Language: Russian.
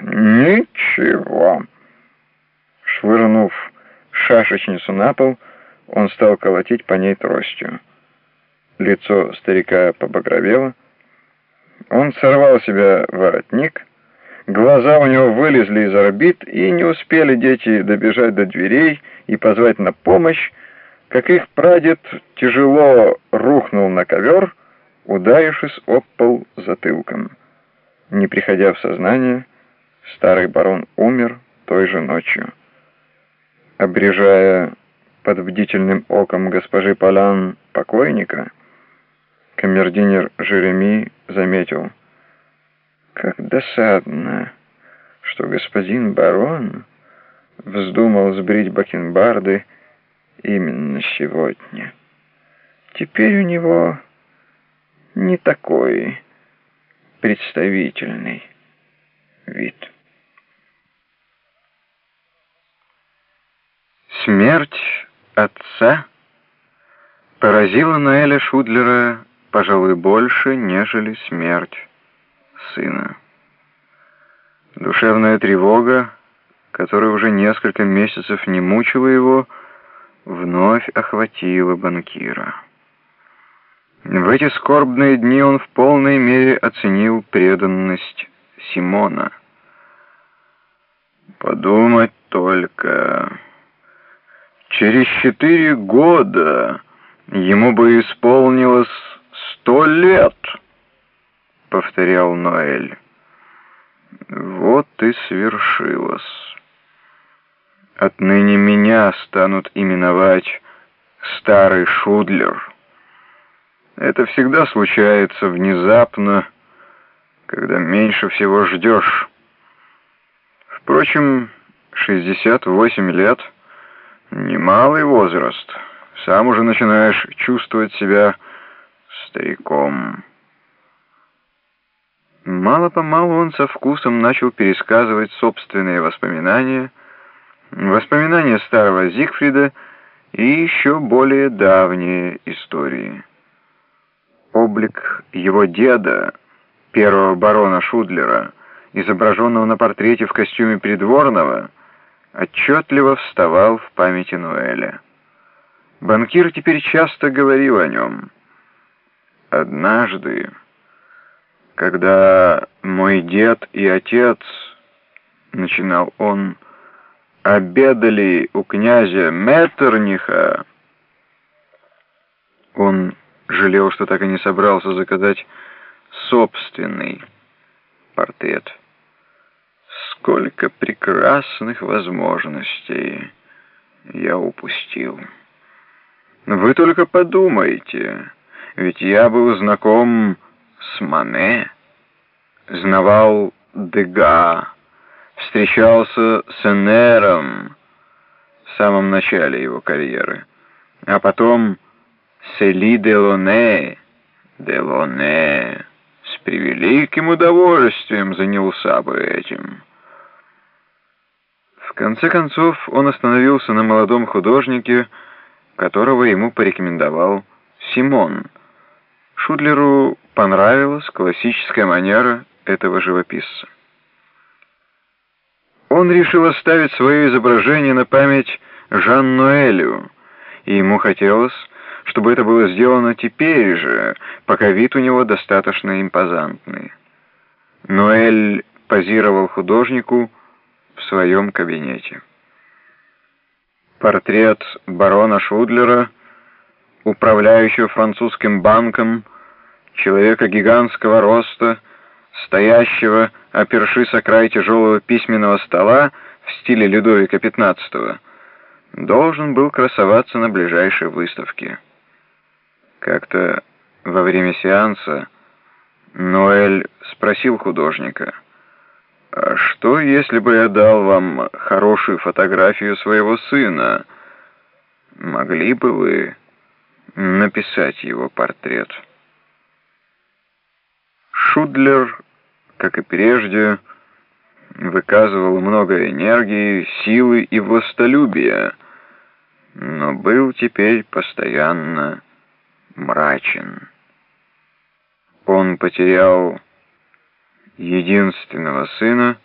Ничего. Швырнув шашечницу на пол, он стал колотить по ней тростью. Лицо старика побагровело. Он сорвал себя воротник, глаза у него вылезли из орбит, и не успели дети добежать до дверей и позвать на помощь, как их прадед тяжело рухнул на ковер, ударившись об пол затылком. Не приходя в сознание, старый барон умер той же ночью. Обрежая под бдительным оком госпожи Полян покойника, камердинер Жереми заметил, как досадно, что господин барон вздумал сбрить бакенбарды именно сегодня. Теперь у него не такой представительный вид. Смерть отца поразила Ноэля Шудлера, пожалуй, больше, нежели смерть сына. Душевная тревога, которая уже несколько месяцев не мучила его, вновь охватила банкира. В эти скорбные дни он в полной мере оценил преданность Симона. Подумать только... Через четыре года ему бы исполнилось сто лет, повторял Ноэль. Вот и свершилось. Отныне меня станут именовать старый Шудлер. Это всегда случается внезапно, когда меньше всего ждешь. Впрочем, 68 лет — Немалый возраст. Сам уже начинаешь чувствовать себя стариком. Мало-помалу он со вкусом начал пересказывать собственные воспоминания, воспоминания старого Зигфрида и еще более давние истории. Облик его деда, первого барона Шудлера, изображенного на портрете в костюме придворного, отчетливо вставал в памяти Ноэля. Банкир теперь часто говорил о нем. Однажды, когда мой дед и отец, начинал он, обедали у князя Меттерниха, он жалел, что так и не собрался заказать собственный портрет. Сколько прекрасных возможностей я упустил. Вы только подумайте, ведь я был знаком с Мане, знавал Дега, встречался с Энером в самом начале его карьеры, а потом с Эли Делоне, Делоне. С превеликим удовольствием занялся бы этим конце концов он остановился на молодом художнике, которого ему порекомендовал Симон. Шудлеру понравилась классическая манера этого живописца. Он решил оставить свое изображение на память Жан-Ноэлю, и ему хотелось, чтобы это было сделано теперь же, пока вид у него достаточно импозантный. Ноэль позировал художнику, своем кабинете. Портрет барона Шудлера, управляющего французским банком, человека гигантского роста, стоящего, опершись о край тяжелого письменного стола в стиле Людовика XV, должен был красоваться на ближайшей выставке. Как-то во время сеанса Ноэль спросил художника — «А что, если бы я дал вам хорошую фотографию своего сына? Могли бы вы написать его портрет?» Шудлер, как и прежде, выказывал много энергии, силы и властолюбия, но был теперь постоянно мрачен. Он потерял единственного сына,